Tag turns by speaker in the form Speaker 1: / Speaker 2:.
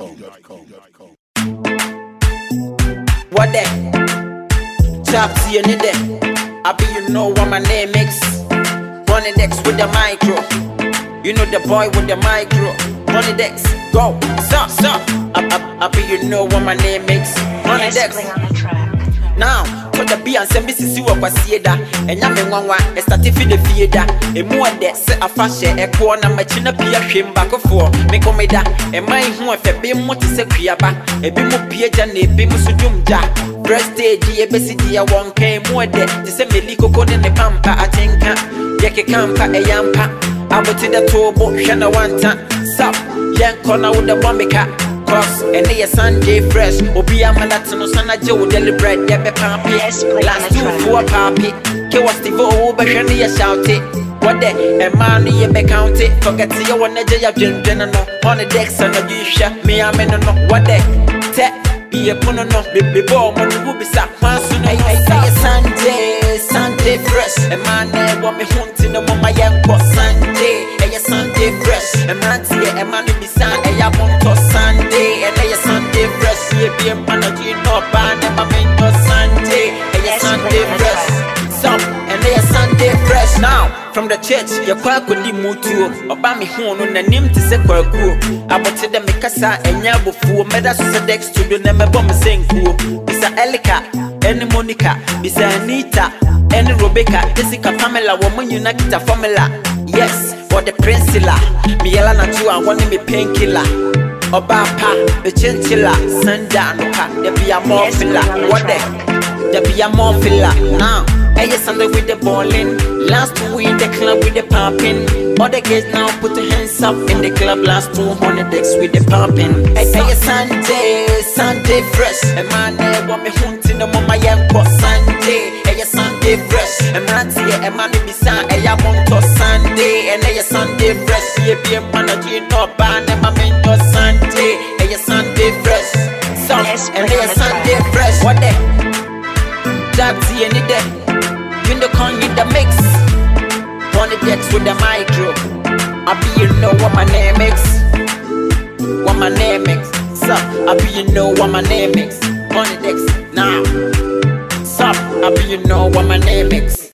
Speaker 1: What that? Chop to your need I be you know what my name is. Running Dex with the micro. You know the boy with the micro. Running Dex, go, stop, stop. I, I, I be you know what my name is. Running Dex.
Speaker 2: Desperately on the track.
Speaker 1: Now, to and send me sisi wa kwasie da. Enya me nwanwa, e start fi de fie da. Emu ade se afa hye e ko na machi na pia hwem bakofo. Me komeda, e man hu efe be mu te se kuaba. E bi mu pie ja na e bi mu so dum ja. Prestige e besi dia won kan mu ade te se meli koko ne ne pampa atenka. Ye ke kampa e yampa. Aboti da tobo hwe na wanta. Sap, yen kona wo da bombika. Cross, and they Sunday fresh. Obi amalatino sana Joe deli bread, yeah, be papi.
Speaker 2: Yes, play
Speaker 1: Last
Speaker 2: on the
Speaker 1: two for papi. Ke was the vo, be shani ya shout it. What the, a man, ye be count it. Forget to your one, ya jin no. On the decks, and the disha, me, I'm in no. What the, te, be a puno no. Be be born, when you be sat, man, soon I say Sunday, Sunday fresh. A man, there, want me hunting, no, my young Sunday, a Sunday fresh. A man, see, a man, be fresh. Ye be a man, a gin no ban, and main Sunday, fresh. Some, and are Sunday fresh now. From the church, your quack would be mutuo. Oba me hono na nim te se kwakuo. Abote de me kasa enya bofuo. Meda so se dex to do na me bom senkuo. Bisa Elika, any Monica, bisa Anita, any Rebecca, Jessica Pamela, woman you formula. Yes, for the princella. Me yella na tu and one me painkiller. Oba pa, the chinchilla, Sandanoka, the be a more. What the? There be a more filler now. Hey, Sunday with the ballin'. Last week the club with the poppin'. All the kids now put your hands up in the club. Last 200 decks with the pumping. Hey, hey, Sunday, Sunday fresh. A man there want me hunting no more my young Sunday. Hey, Sunday fresh. A man see a man be sad. Hey, I Sunday. And hey, Sunday fresh. Yeah, be a man you know, ban and my And hey, Sunday fresh. What the? Jaxi any day. You know, con in the mix. On the decks with the micro. I be you know what my name is. What my name is. So I be you know what my name is. On the decks now. Sup, I be you know what my name is.